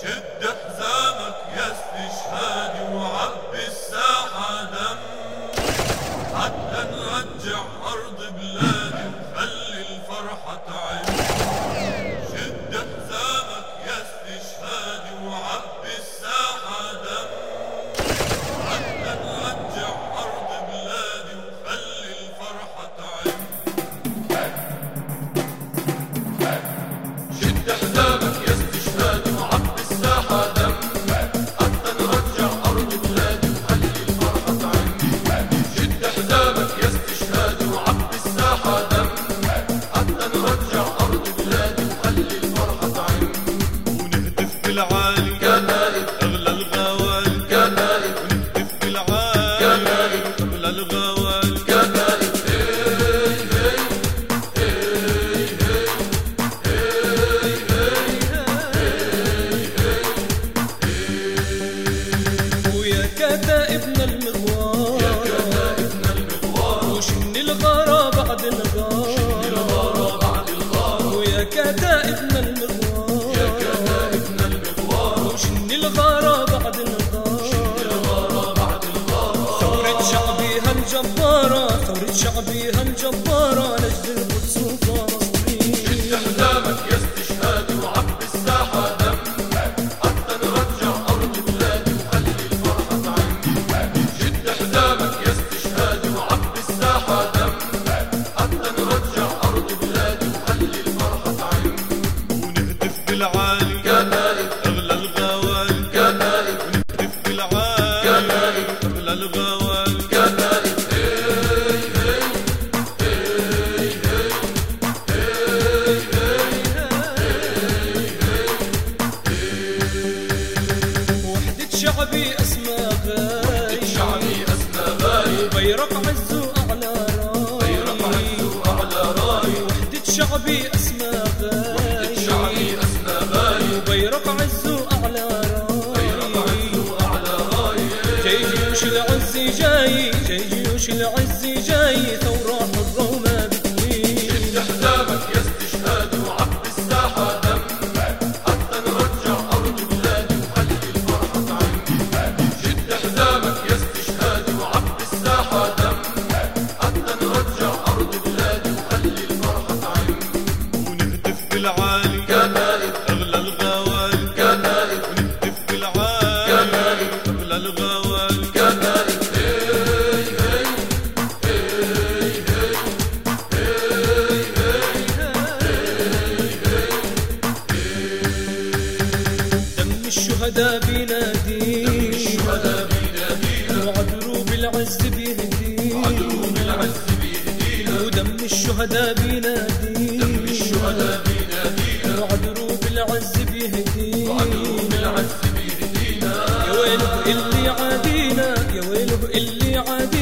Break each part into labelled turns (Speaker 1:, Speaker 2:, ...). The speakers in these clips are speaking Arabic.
Speaker 1: شد حزامك يا استشهاد.
Speaker 2: وشن الغارة بعد
Speaker 1: الغارة
Speaker 2: شعبي
Speaker 1: شعبي
Speaker 2: اسمه الشهداء بينادي
Speaker 1: الشهداء
Speaker 2: وعدلوا بالعز بيهدي
Speaker 1: بالعز
Speaker 2: ودم الشهداء بينادي
Speaker 1: دم الشهداء بينادينا
Speaker 2: وعدلوا بالعز بيهدينا
Speaker 1: وعدلوا بالعز بيهدينا
Speaker 2: يا ويله اللي عادينا يا ويله اللي عادينا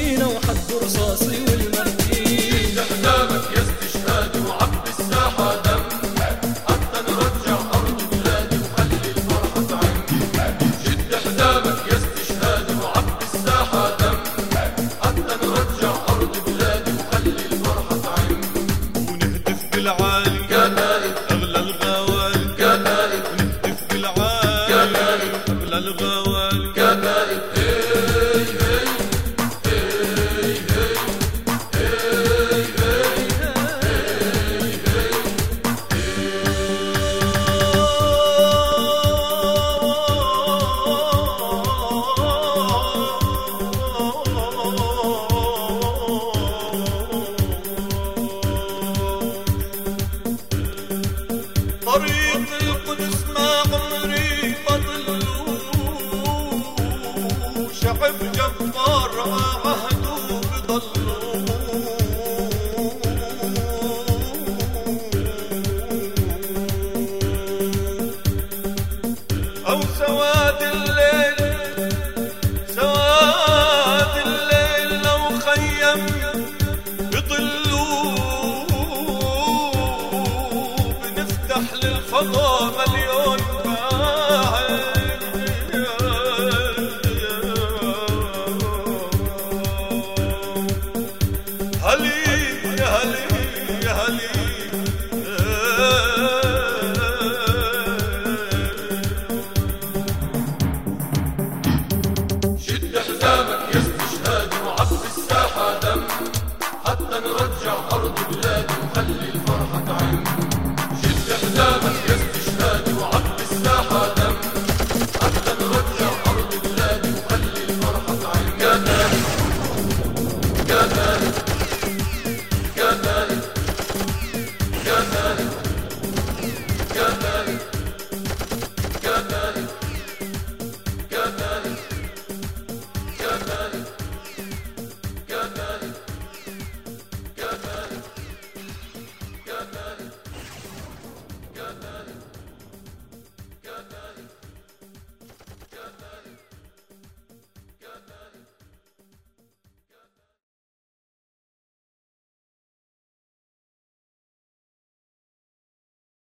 Speaker 2: todo